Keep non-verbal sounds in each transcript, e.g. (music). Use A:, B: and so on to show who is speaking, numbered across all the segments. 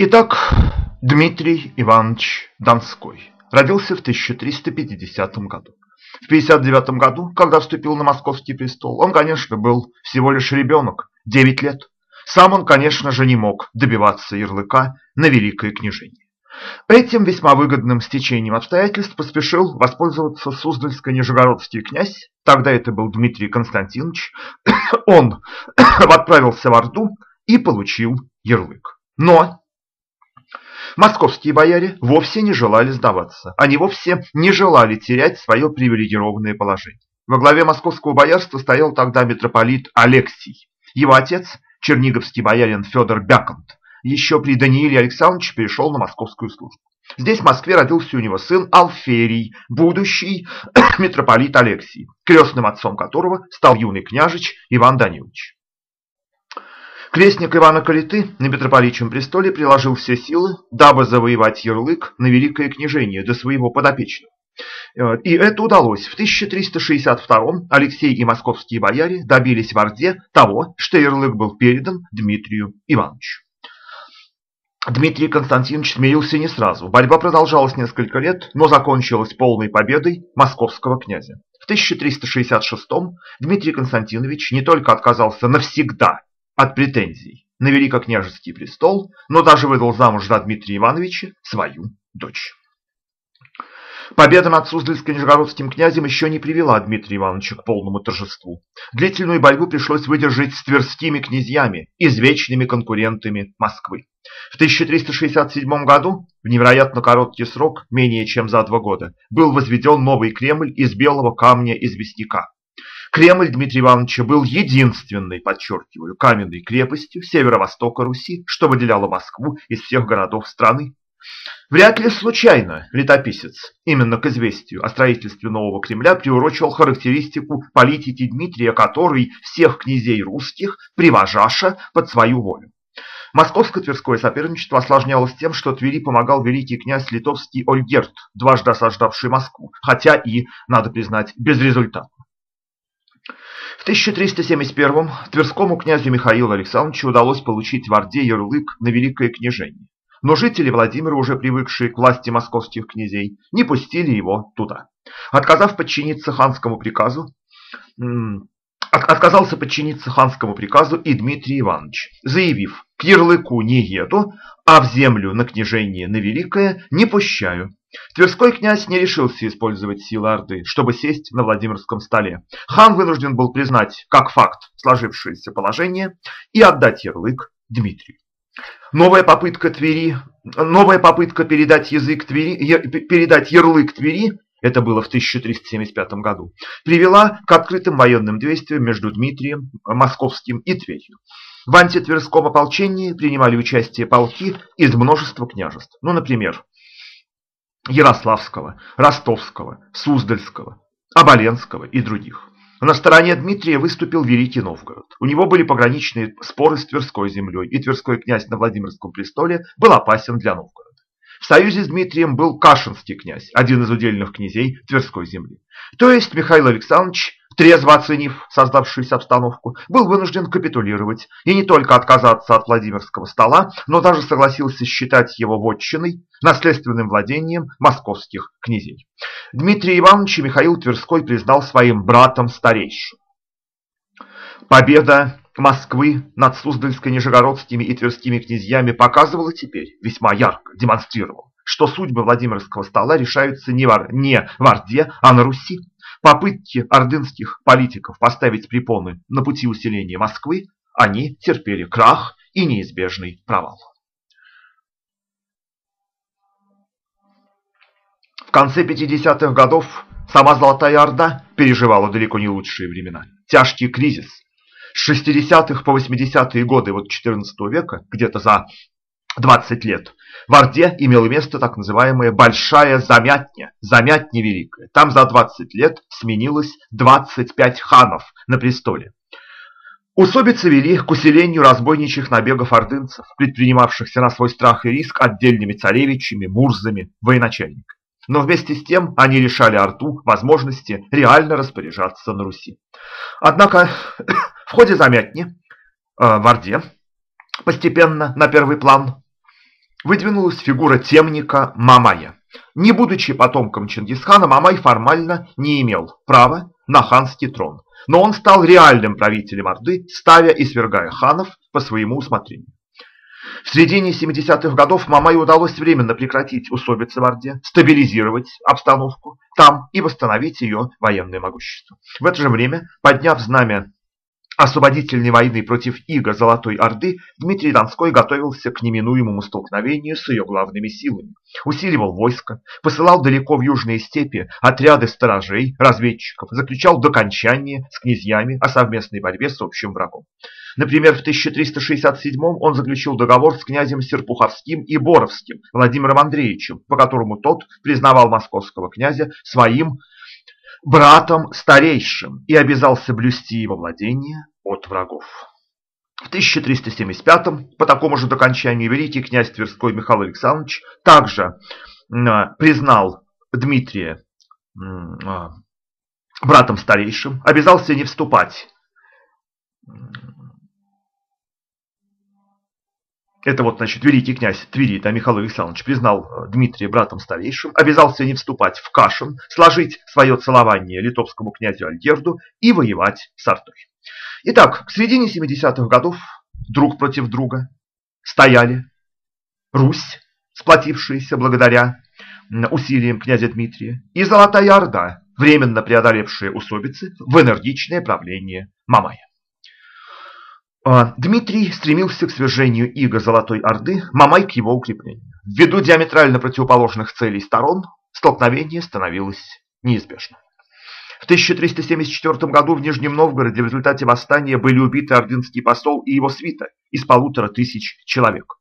A: Итак, Дмитрий Иванович Донской родился в 1350 году. В 59 году, когда вступил на московский престол, он, конечно, был всего лишь ребенок, 9 лет. Сам он, конечно же, не мог добиваться ярлыка на великое княжение. Этим весьма выгодным стечением обстоятельств поспешил воспользоваться Суздальско-Нижегородский князь, тогда это был Дмитрий Константинович. (coughs) Он (coughs) отправился в Орду и получил ярлык. Но Московские бояре вовсе не желали сдаваться. Они вовсе не желали терять свое привилегированное положение. Во главе московского боярства стоял тогда митрополит Алексий. Его отец, черниговский боярин Федор Бяконт, еще при Данииле Александровиче перешел на московскую службу. Здесь в Москве родился у него сын Алферий, будущий (coughs) митрополит Алексий, крестным отцом которого стал юный княжич Иван Данилович. Крестник Ивана Калиты на митрополичьем престоле приложил все силы, дабы завоевать ярлык на великое княжение до своего подопечного. Э, и это удалось. В 1362 Алексей и московские бояре добились в Орде того, что ярлык был передан Дмитрию Ивановичу. Дмитрий Константинович смирился не сразу. Борьба продолжалась несколько лет, но закончилась полной победой московского князя. В 1366 Дмитрий Константинович не только отказался навсегда от претензий на великокняжеский престол, но даже выдал замуж за Дмитрия Ивановича свою дочь. Победа над Суздальско-Нижегородским князем еще не привела Дмитрия Ивановича к полному торжеству. Длительную борьбу пришлось выдержать с тверскими князьями, извечными конкурентами Москвы. В 1367 году, в невероятно короткий срок, менее чем за два года, был возведен новый Кремль из белого камня известняка. Кремль Дмитрия Ивановича был единственной, подчеркиваю, каменной крепостью северо-востока Руси, что выделяло Москву из всех городов страны. Вряд ли случайно летописец именно к известию о строительстве нового Кремля приурочил характеристику политики Дмитрия, который всех князей русских привожаша под свою волю. Московско-тверское соперничество осложнялось тем, что Твери помогал великий князь литовский Ольгерт, дважды осаждавший Москву, хотя и, надо признать, безрезультатно. В 1371 Тверскому князю Михаилу Александровичу удалось получить в Орде ярлык на великое княжение. Но жители Владимира, уже привыкшие к власти московских князей, не пустили его туда. Отказав подчиниться ханскому приказу, отказался подчиниться ханскому приказу и Дмитрий Иванович, заявив, к ярлыку не еду, а в землю на княжение на великое не пущаю. Тверской князь не решился использовать силы Орды, чтобы сесть на Владимирском столе. Хан вынужден был признать как факт сложившееся положение и отдать ярлык Дмитрию. Новая попытка Твери, новая попытка передать язык Твери, передать ярлык Твери, это было в 1375 году, привела к открытым военным действиям между Дмитрием Московским и Тверью. В антитверском ополчении принимали участие полки из множества княжеств. Ну, например, Ярославского, Ростовского, Суздальского, Оболенского и других. На стороне Дмитрия выступил Великий Новгород. У него были пограничные споры с Тверской землей, и Тверской князь на Владимирском престоле был опасен для Новгорода. В союзе с Дмитрием был Кашинский князь, один из удельных князей Тверской земли. То есть Михаил Александрович трезво оценив создавшуюся обстановку, был вынужден капитулировать и не только отказаться от Владимирского стола, но даже согласился считать его вотчиной, наследственным владением московских князей. Дмитрий Иванович Михаил Тверской признал своим братом старейшим. Победа Москвы над Суздальско-Нижегородскими и Тверскими князьями показывала теперь, весьма ярко демонстрировала, что судьбы Владимирского стола решаются не в, Орде, а на Руси. Попытки ордынских политиков поставить препоны на пути усиления Москвы, они терпели крах и неизбежный провал. В конце 50-х годов сама Золотая Орда переживала далеко не лучшие времена. Тяжкий кризис. С 60-х по 80-е годы вот 14 века, где-то за 20 лет, в Орде имело место так называемая Большая Замятня, Замятня Великая. Там за 20 лет сменилось 25 ханов на престоле. Усобицы вели к усилению разбойничьих набегов ордынцев, предпринимавшихся на свой страх и риск отдельными царевичами, мурзами, военачальниками. Но вместе с тем они лишали Орду возможности реально распоряжаться на Руси. Однако (coughs) в ходе замятни э, в Орде постепенно на первый план выдвинулась фигура темника Мамая. Не будучи потомком Чингисхана, Мамай формально не имел права на ханский трон, но он стал реальным правителем Орды, ставя и свергая ханов по своему усмотрению. В середине 70-х годов Мамаю удалось временно прекратить усобицы в Орде, стабилизировать обстановку там и восстановить ее военное могущество. В это же время, подняв знамя освободительной войны против иго Золотой Орды, Дмитрий Донской готовился к неминуемому столкновению с ее главными силами. Усиливал войско, посылал далеко в южные степи отряды сторожей, разведчиков, заключал докончание с князьями о совместной борьбе с общим врагом. Например, в 1367 он заключил договор с князем Серпуховским и Боровским Владимиром Андреевичем, по которому тот признавал московского князя своим братом старейшим и обязался блюсти его владение от врагов. В 1375 по такому же докончанию великий князь Тверской Михаил Александрович также признал Дмитрия а, братом старейшим, обязался не вступать Это вот, значит, великий князь Твери, да, Михаил Александрович, признал э, Дмитрия братом старейшим, обязался не вступать в Кашин, сложить свое целование литовскому князю Альгерду и воевать с Артой. Итак, к середине 70-х годов друг против друга стояли Русь, сплотившаяся благодаря усилиям князя Дмитрия, и Золотая Орда, временно преодолевшая усобицы в энергичное правление Мамая. А, Дмитрий стремился к свержению иго Золотой Орды, Мамай к его укреплению. Ввиду диаметрально противоположных целей сторон, столкновение становилось неизбежным. В 1374 году в Нижнем Новгороде в результате восстания были убиты ордынский посол и его свита из полутора тысяч человек.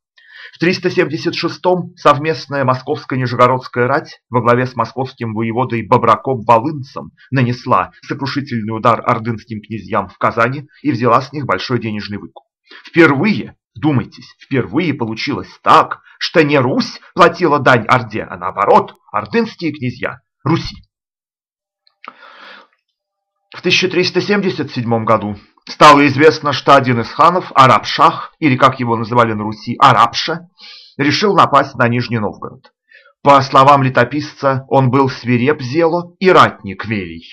A: В 376-м совместная московско-нижегородская рать во главе с московским воеводой Бобраком-Волынцем нанесла сокрушительный удар ордынским князьям в Казани и взяла с них большой денежный выкуп. Впервые, думайтесь, впервые получилось так, что не Русь платила дань Орде, а наоборот, ордынские князья Руси. В 1377 году Стало известно, что один из ханов, Арабшах, или как его называли на Руси, Арабша, решил напасть на Нижний Новгород. По словам летописца, он был свиреп зело и ратник велий.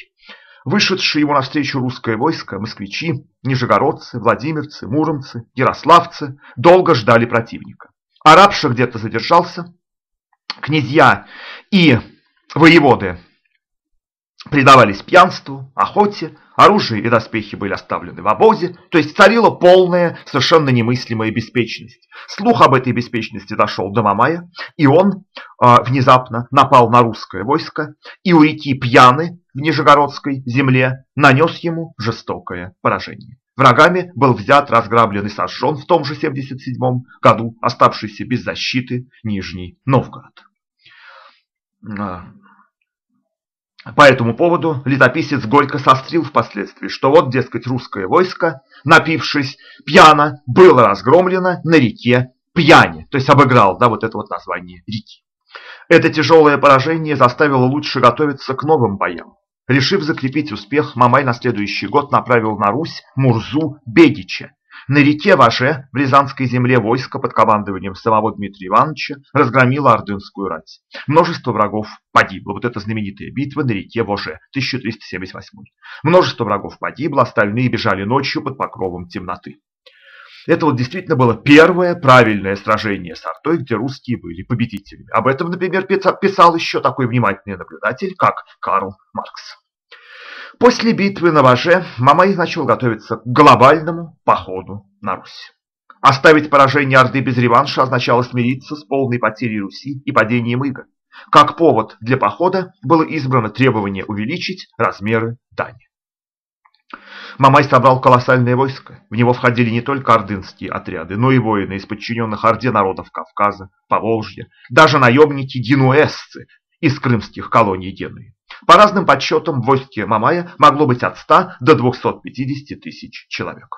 A: Вышедшие ему навстречу русское войско, москвичи, нижегородцы, владимирцы, муромцы, ярославцы долго ждали противника. Арабша где-то задержался, князья и воеводы предавались пьянству, охоте, оружие и доспехи были оставлены в обозе, то есть царила полная, совершенно немыслимая беспечность. Слух об этой беспечности дошел до Мамая, и он э, внезапно напал на русское войско, и у реки Пьяны в Нижегородской земле нанес ему жестокое поражение. Врагами был взят, разграблен и сожжен в том же 77 году оставшийся без защиты Нижний Новгород. По этому поводу летописец горько сострил впоследствии, что вот, дескать, русское войско, напившись пьяно, было разгромлено на реке Пьяне, то есть обыграл да, вот это вот название реки. Это тяжелое поражение заставило лучше готовиться к новым боям. Решив закрепить успех, Мамай на следующий год направил на Русь Мурзу Бегича, на реке Ваше, в Рязанской земле, войско под командованием самого Дмитрия Ивановича разгромило Ордынскую рать. Множество врагов погибло. Вот эта знаменитая битва на реке Воже, 1378. Множество врагов погибло, остальные бежали ночью под покровом темноты. Это вот действительно было первое правильное сражение с Артой, где русские были победителями. Об этом, например, писал еще такой внимательный наблюдатель, как Карл Маркс. После битвы на Важе Мамай начал готовиться к глобальному походу на Русь. Оставить поражение Орды без реванша означало смириться с полной потерей Руси и падением Иго. Как повод для похода было избрано требование увеличить размеры дани. Мамай собрал колоссальное войско. В него входили не только ордынские отряды, но и воины из подчиненных Орде народов Кавказа, Поволжья, даже наемники-генуэзцы из крымских колоний Генуи. По разным подсчетам в войске Мамая могло быть от 100 до 250 тысяч человек.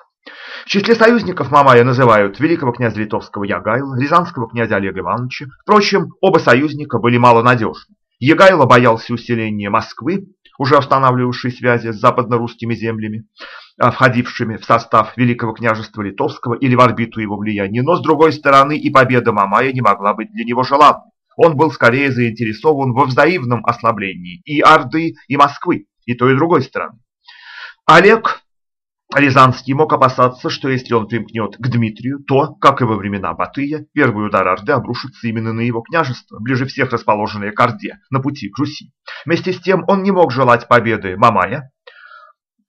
A: В числе союзников Мамая называют великого князя литовского Ягайла, рязанского князя Олега Ивановича. Впрочем, оба союзника были малонадежны. Ягайло боялся усиления Москвы, уже устанавливавший связи с западно-русскими землями, а, входившими в состав Великого княжества Литовского или в орбиту его влияния, но с другой стороны и победа Мамая не могла быть для него желанной. Он был скорее заинтересован во взаимном ослаблении и Орды, и Москвы, и той, и другой стороны. Олег Рязанский мог опасаться, что если он примкнет к Дмитрию, то, как и во времена Батыя, первый удар Орды обрушится именно на его княжество, ближе всех расположенное к Орде, на пути к Руси. Вместе с тем он не мог желать победы Мамая,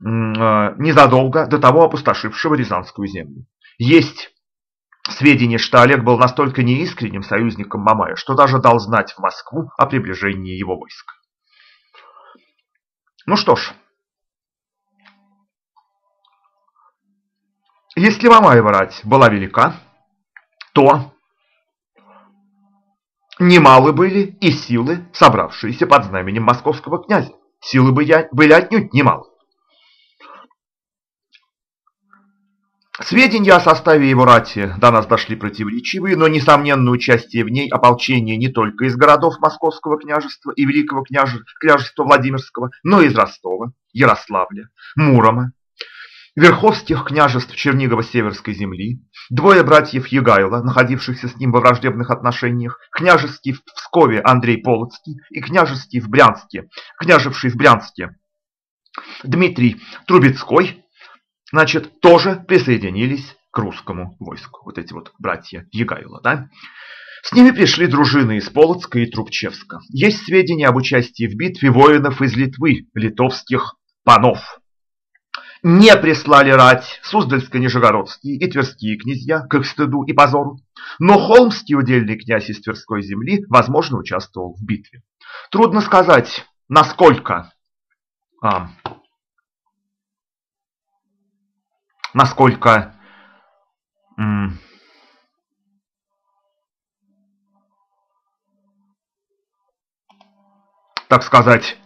A: э, незадолго до того опустошившего Рязанскую землю. Есть сведения, что Олег был настолько неискренним союзником Мамая, что даже дал знать в Москву о приближении его войск. Ну что ж, Если Мамаева рать была велика, то немалы были и силы, собравшиеся под знаменем московского князя. Силы были отнюдь немалы. Сведения о составе его рати до нас дошли противоречивые, но несомненно участие в ней ополчения не только из городов Московского княжества и Великого княжества Владимирского, но и из Ростова, Ярославля, Мурома, верховских княжеств Чернигово-Северской земли, двое братьев Егайло, находившихся с ним во враждебных отношениях, княжеский в Пскове Андрей Полоцкий и княжеский в Брянске, княжевший в Брянске Дмитрий Трубецкой, значит, тоже присоединились к русскому войску. Вот эти вот братья Егайло, да? С ними пришли дружины из Полоцка и Трубчевска. Есть сведения об участии в битве воинов из Литвы, литовских панов не прислали рать Суздальско-Нижегородские и Тверские князья к их стыду и позору, но Холмский удельный князь из Тверской земли, возможно, участвовал в битве. Трудно сказать, насколько, а, насколько так сказать,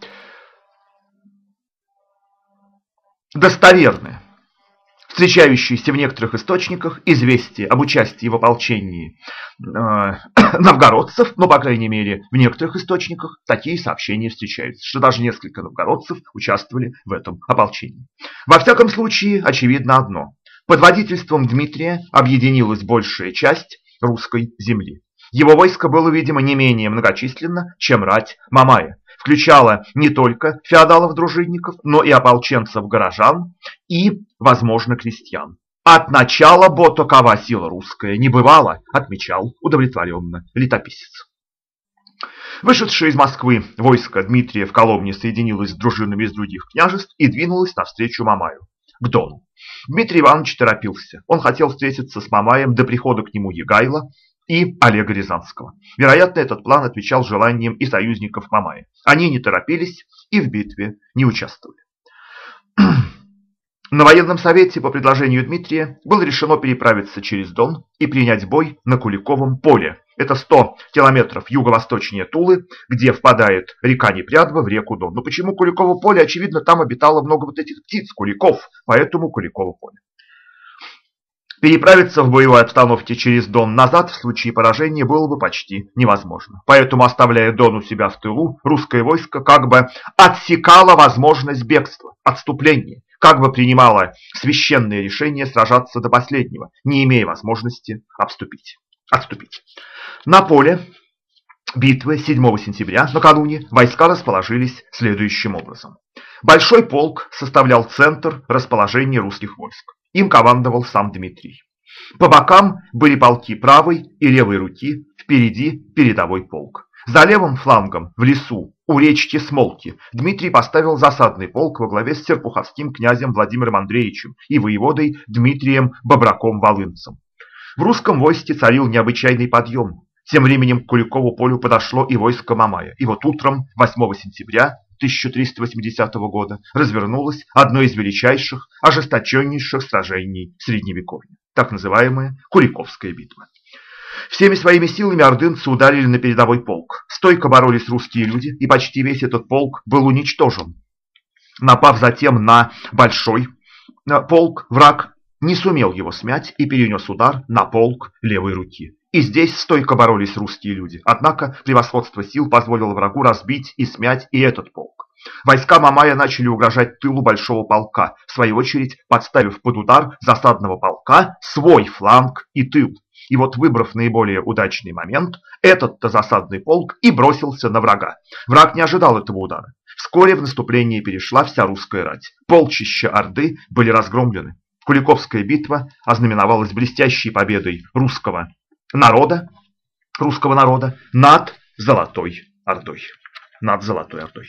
A: достоверны. Встречающиеся в некоторых источниках известия об участии в ополчении э, (coughs) новгородцев, но, по крайней мере, в некоторых источниках такие сообщения встречаются, что даже несколько новгородцев участвовали в этом ополчении. Во всяком случае, очевидно одно. Под водительством Дмитрия объединилась большая часть русской земли. Его войско было, видимо, не менее многочисленно, чем рать Мамая, включала не только феодалов-дружинников, но и ополченцев-горожан и, возможно, крестьян. От начала бо такова сила русская не бывала, отмечал удовлетворенно летописец. Вышедшее из Москвы войско Дмитрия в Коломне соединилось с дружинами из других княжеств и двинулось навстречу Мамаю, к Дону. Дмитрий Иванович торопился. Он хотел встретиться с Мамаем до прихода к нему Егайла, и Олега Рязанского. Вероятно, этот план отвечал желаниям и союзников Мамая. Они не торопились и в битве не участвовали. (clears throat) На военном совете по предложению Дмитрия было решено переправиться через Дон и принять бой на Куликовом поле. Это 100 километров юго-восточнее Тулы, где впадает река Непрядва в реку Дон. Но почему Куликово поле? Очевидно, там обитало много вот этих птиц, куликов, поэтому Куликово поле. Переправиться в боевой обстановке через Дон назад в случае поражения было бы почти невозможно. Поэтому, оставляя Дон у себя в тылу, русское войско как бы отсекало возможность бегства, отступления, как бы принимало священное решение сражаться до последнего, не имея возможности обступить, отступить. На поле битвы 7 сентября, накануне, войска расположились следующим образом. Большой полк составлял центр расположения русских войск. Им командовал сам Дмитрий. По бокам были полки правой и левой руки, впереди передовой полк. За левым флангом, в лесу, у речки Смолки, Дмитрий поставил засадный полк во главе с серпуховским князем Владимиром Андреевичем и воеводой Дмитрием Бобраком-Волынцем. В русском войске царил необычайный подъем. Тем временем к Куликову полю подошло и войско Мамая. И вот утром 8 сентября 1380 года развернулось одно из величайших, ожесточеннейших сражений Средневековья, так называемая Куликовская битва. Всеми своими силами ордынцы ударили на передовой полк. Стойко боролись русские люди, и почти весь этот полк был уничтожен. Напав затем на большой полк, враг не сумел его смять и перенес удар на полк левой руки. И здесь стойко боролись русские люди. Однако превосходство сил позволило врагу разбить и смять и этот полк. Войска Мамая начали угрожать тылу большого полка, в свою очередь подставив под удар засадного полка свой фланг и тыл. И вот, выбрав наиболее удачный момент, этот-то засадный полк и бросился на врага. Враг не ожидал этого удара. Вскоре в наступление перешла вся русская рать. Полчища Орды были разгромлены. Куликовская битва ознаменовалась блестящей победой русского народа, русского народа над Золотой Ордой. Над Золотой Ордой.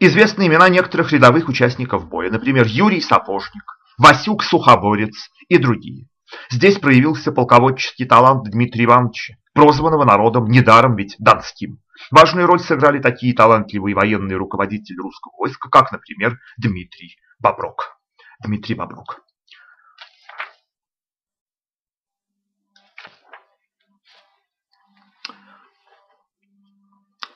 A: Известны имена некоторых рядовых участников боя, например, Юрий Сапожник, Васюк Сухоборец и другие. Здесь проявился полководческий талант Дмитрия Ивановича, прозванного народом недаром ведь Донским. Важную роль сыграли такие талантливые военные руководители русского войска, как, например, Дмитрий Боброк. Дмитрий Боброк.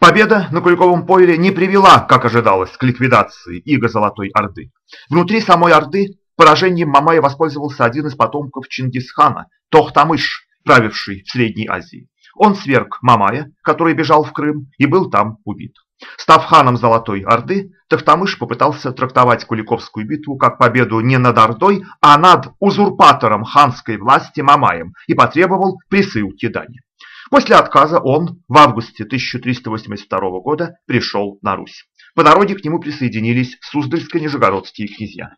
A: Победа на Куликовом поле не привела, как ожидалось, к ликвидации Иго Золотой Орды. Внутри самой Орды поражением Мамая воспользовался один из потомков Чингисхана, Тохтамыш, правивший в Средней Азии. Он сверг Мамая, который бежал в Крым, и был там убит. Став ханом Золотой Орды, Тохтамыш попытался трактовать Куликовскую битву как победу не над Ордой, а над узурпатором ханской власти Мамаем и потребовал присылки дани. После отказа он в августе 1382 года пришел на Русь. По дороге к нему присоединились Суздальско-Нижегородские князья.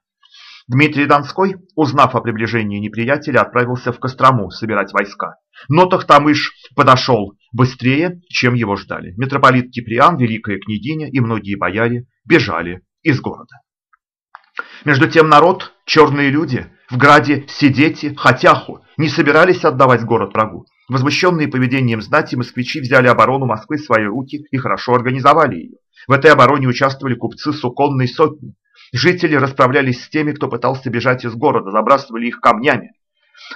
A: Дмитрий Донской, узнав о приближении неприятеля, отправился в Кострому собирать войска. Но Тохтамыш подошел быстрее, чем его ждали. Митрополит Киприан, великая княгиня и многие бояре бежали из города. Между тем народ, черные люди, в граде Сидети, Хотяху, не собирались отдавать город врагу. Возмущенные поведением знати, москвичи взяли оборону Москвы в свои руки и хорошо организовали ее. В этой обороне участвовали купцы Суконной сотни. Жители расправлялись с теми, кто пытался бежать из города, забрасывали их камнями.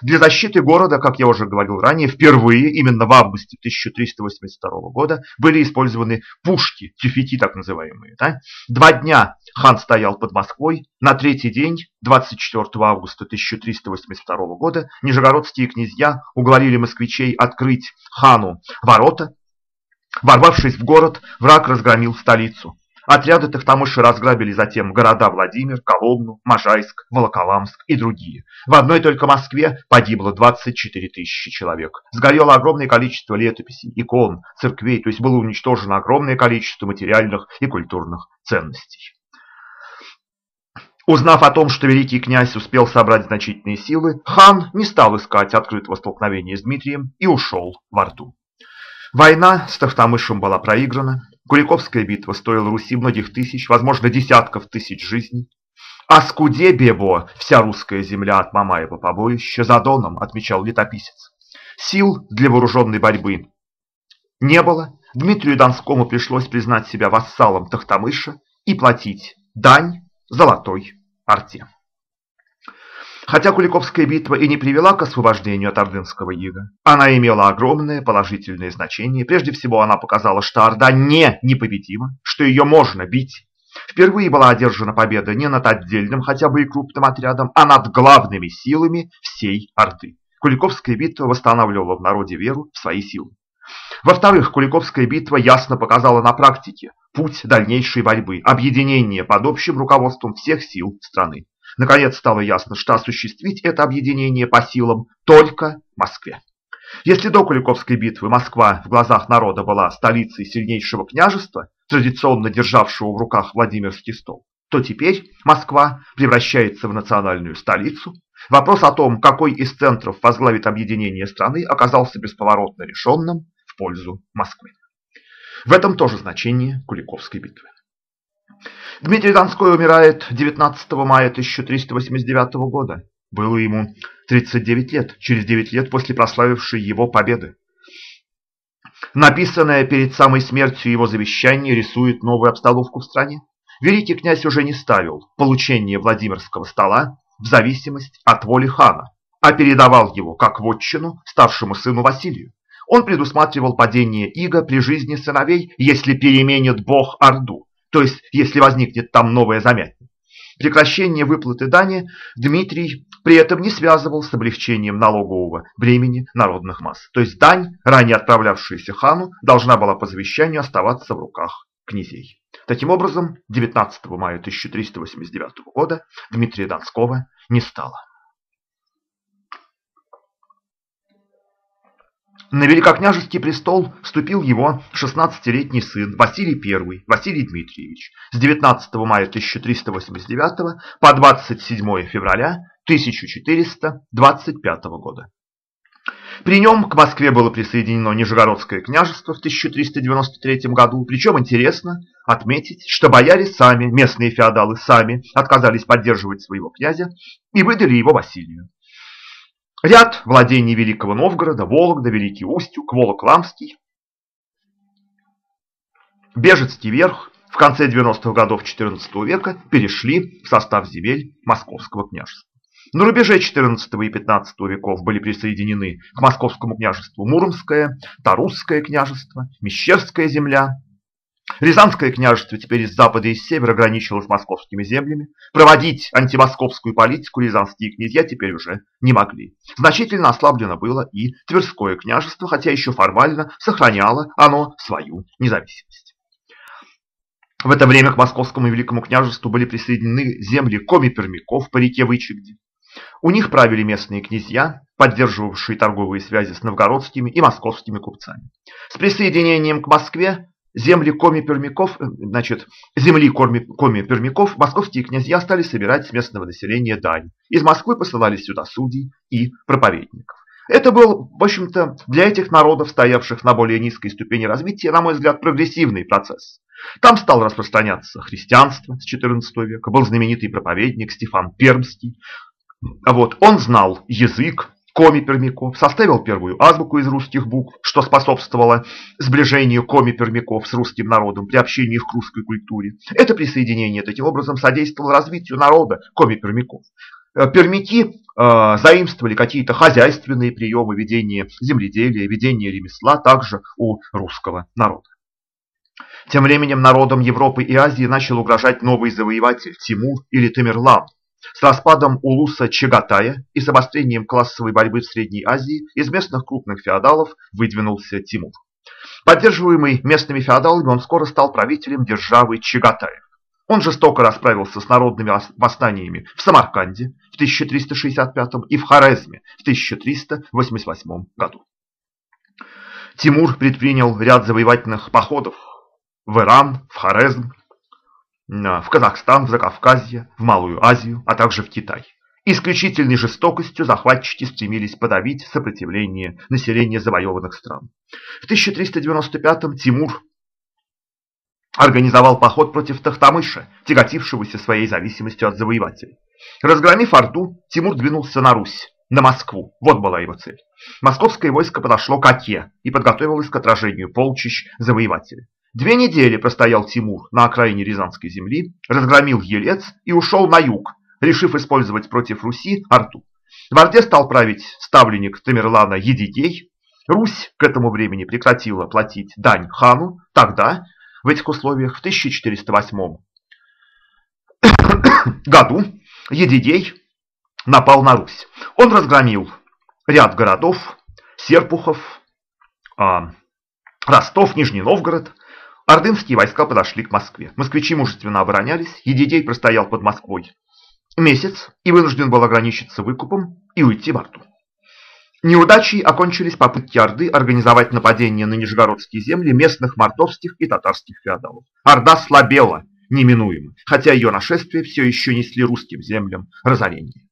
A: Для защиты города, как я уже говорил ранее, впервые, именно в августе 1382 года, были использованы пушки, тюфяки так называемые. Да? Два дня хан стоял под Москвой, на третий день, 24 августа 1382 года, нижегородские князья уговорили москвичей открыть хану ворота. Ворвавшись в город, враг разгромил столицу. Отряды Тахтамыша разграбили затем города Владимир, Коломну, Можайск, Волоколамск и другие. В одной только Москве погибло 24 тысячи человек. Сгорело огромное количество летописей, икон, церквей, то есть было уничтожено огромное количество материальных и культурных ценностей. Узнав о том, что великий князь успел собрать значительные силы, хан не стал искать открытого столкновения с Дмитрием и ушел в Орду. Война с Тахтамышем была проиграна, Куликовская битва стоила Руси многих тысяч, возможно, десятков тысяч жизней. А скуде бебо вся русская земля от Мамаева побоища за Доном, отмечал летописец. Сил для вооруженной борьбы не было. Дмитрию Донскому пришлось признать себя вассалом Тахтамыша и платить дань золотой арте. Хотя Куликовская битва и не привела к освобождению от Ордынского ига, она имела огромное положительное значение. Прежде всего, она показала, что Орда не непобедима, что ее можно бить. Впервые была одержана победа не над отдельным, хотя бы и крупным отрядом, а над главными силами всей Орды. Куликовская битва восстанавливала в народе веру в свои силы. Во-вторых, Куликовская битва ясно показала на практике путь дальнейшей борьбы, объединение под общим руководством всех сил страны. Наконец стало ясно, что осуществить это объединение по силам только Москве. Если до Куликовской битвы Москва в глазах народа была столицей сильнейшего княжества, традиционно державшего в руках Владимирский стол, то теперь Москва превращается в национальную столицу. Вопрос о том, какой из центров возглавит объединение страны, оказался бесповоротно решенным в пользу Москвы. В этом тоже значение Куликовской битвы. Дмитрий Донской умирает 19 мая 1389 года. Было ему 39 лет, через 9 лет после прославившей его победы. Написанное перед самой смертью его завещание рисует новую обстановку в стране. Великий князь уже не ставил получение Владимирского стола в зависимость от воли хана, а передавал его как вотчину старшему сыну Василию. Он предусматривал падение иго при жизни сыновей, если переменит Бог Орду то есть если возникнет там новая замятня. Прекращение выплаты дани Дмитрий при этом не связывал с облегчением налогового бремени народных масс. То есть дань, ранее отправлявшаяся хану, должна была по завещанию оставаться в руках князей. Таким образом, 19 мая 1389 года Дмитрия Донского не стало. На великокняжеский престол вступил его 16-летний сын Василий I, Василий Дмитриевич, с 19 мая 1389 по 27 февраля 1425 года. При нем к Москве было присоединено Нижегородское княжество в 1393 году, причем интересно отметить, что бояре сами, местные феодалы сами, отказались поддерживать своего князя и выдали его Василию. Ряд владений Великого Новгорода, Вологда, Великий Устюг, Волок-Ламский, Бежецкий верх в конце 90-х годов XIV века перешли в состав земель Московского княжества. На рубеже XIV и XV веков были присоединены к Московскому княжеству Муромское, Тарусское княжество, Мещерская земля, Рязанское княжество теперь из запада и с севера ограничилось московскими землями. Проводить антимосковскую политику рязанские князья теперь уже не могли. Значительно ослаблено было и Тверское княжество, хотя еще формально сохраняло оно свою независимость. В это время к Московскому Великому княжеству были присоединены земли коми-пермяков по реке Вычегде. У них правили местные князья, поддерживавшие торговые связи с новгородскими и московскими купцами. С присоединением к Москве земли коми-пермяков, э, значит, земли коми-пермяков московские князья стали собирать с местного населения дань. Из Москвы посылались сюда судей и проповедников. Это был, в общем-то, для этих народов, стоявших на более низкой ступени развития, на мой взгляд, прогрессивный процесс. Там стало распространяться христианство с XIV века, был знаменитый проповедник Стефан Пермский. Вот, он знал язык, Коми Пермяков составил первую азбуку из русских букв, что способствовало сближению Коми Пермяков с русским народом, при общении их к русской культуре. Это присоединение таким образом содействовало развитию народа Коми Пермяков. Э, пермяки э, заимствовали какие-то хозяйственные приемы ведения земледелия, ведения ремесла также у русского народа. Тем временем народам Европы и Азии начал угрожать новый завоеватель Тимур или Тамерлан, с распадом улуса Чагатая и с обострением классовой борьбы в Средней Азии из местных крупных феодалов выдвинулся Тимур. Поддерживаемый местными феодалами, он скоро стал правителем державы Чагатаев. Он жестоко расправился с народными восстаниями в Самарканде в 1365 и в Хорезме в 1388 году. Тимур предпринял ряд завоевательных походов в Иран, в Хорезм, в Казахстан, в Закавказье, в Малую Азию, а также в Китай. Исключительной жестокостью захватчики стремились подавить сопротивление населения завоеванных стран. В 1395-м Тимур организовал поход против Тахтамыша, тяготившегося своей зависимостью от завоевателей. Разгромив Орду, Тимур двинулся на Русь, на Москву. Вот была его цель. Московское войско подошло к Оке и подготовилось к отражению полчищ завоевателей. Две недели простоял Тимур на окраине Рязанской земли, разгромил Елец и ушел на юг, решив использовать против Руси Арту. В Орде стал править ставленник Тамерлана Едигей. Русь к этому времени прекратила платить дань хану. Тогда, в этих условиях, в 1408 (coughs) году Едигей напал на Русь. Он разгромил ряд городов, Серпухов, а, Ростов, Нижний Новгород, Ордынские войска подошли к Москве. Москвичи мужественно оборонялись, Едидей простоял под Москвой месяц и вынужден был ограничиться выкупом и уйти в Арту. Неудачей окончились попытки Орды организовать нападение на нижегородские земли местных мордовских и татарских феодалов. Орда слабела неминуемо, хотя ее нашествия все еще несли русским землям разорение.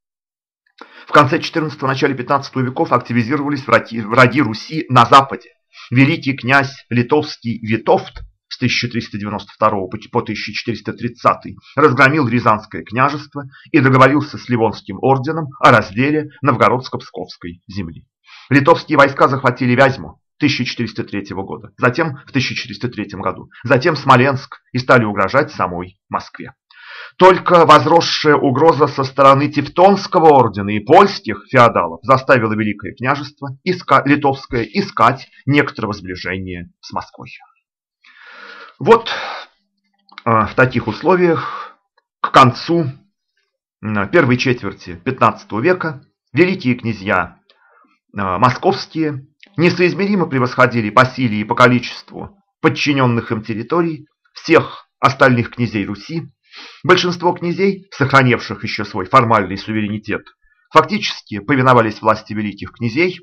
A: В конце XIV – начале XV веков активизировались враги, враги Руси на западе. Великий князь литовский Витовт с 1392 по 1430 разгромил Рязанское княжество и договорился с Ливонским орденом о разделе Новгородско-Псковской земли. Литовские войска захватили Вязьму 1403 года, затем в 1403 году, затем Смоленск и стали угрожать самой Москве. Только возросшая угроза со стороны Тевтонского ордена и польских феодалов заставила Великое княжество иска, литовское искать некоторого сближения с Москвой. Вот а, в таких условиях к концу первой четверти XV века великие князья московские несоизмеримо превосходили по силе и по количеству подчиненных им территорий всех остальных князей Руси. Большинство князей, сохранивших еще свой формальный суверенитет, фактически повиновались власти великих князей.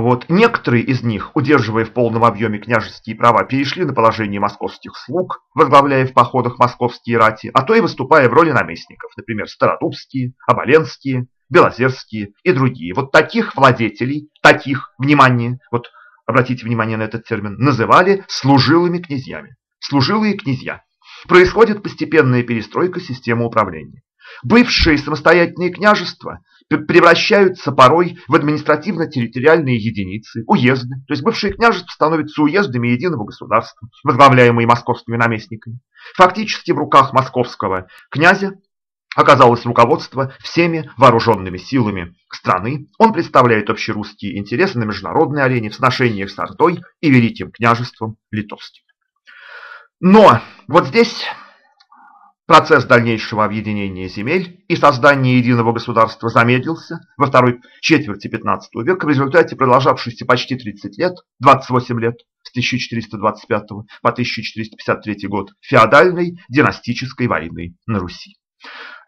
A: Вот. Некоторые из них, удерживая в полном объеме княжеские права, перешли на положение московских слуг, возглавляя в походах московские рати, а то и выступая в роли наместников, например, Стародубские, Оболенские, Белозерские и другие. Вот таких владетелей, таких, внимание, вот обратите внимание на этот термин, называли служилыми князьями. Служилые князья. Происходит постепенная перестройка системы управления. Бывшие самостоятельные княжества превращаются порой в административно-территориальные единицы, уезды. То есть бывшие княжества становятся уездами единого государства, возглавляемые московскими наместниками. Фактически в руках московского князя оказалось руководство всеми вооруженными силами страны. Он представляет общерусские интересы на международной арене в сношениях с Ордой и Великим княжеством Литовским. Но вот здесь процесс дальнейшего объединения земель и создания единого государства замедлился во второй четверти XV века в результате продолжавшейся почти 30 лет, 28 лет, с 1425 по 1453 год, феодальной династической войны на Руси.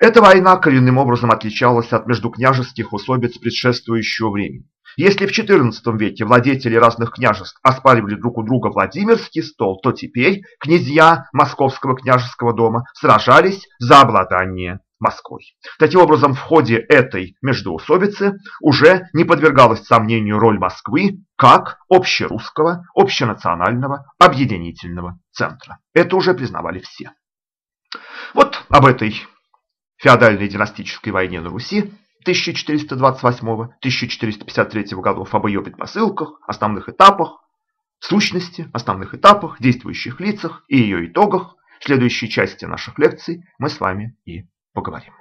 A: Эта война коренным образом отличалась от междукняжеских усобиц предшествующего времени. Если в XIV веке владетели разных княжеств оспаривали друг у друга Владимирский стол, то теперь князья Московского княжеского дома сражались за обладание Москвой. Таким образом, в ходе этой междоусобицы уже не подвергалась сомнению роль Москвы как общерусского, общенационального, объединительного центра. Это уже признавали все. Вот об этой феодальной династической войне на Руси 1428-1453 годов, об ее предпосылках, основных этапах, сущности, основных этапах, действующих лицах и ее итогах в следующей части наших лекций мы с вами и поговорим.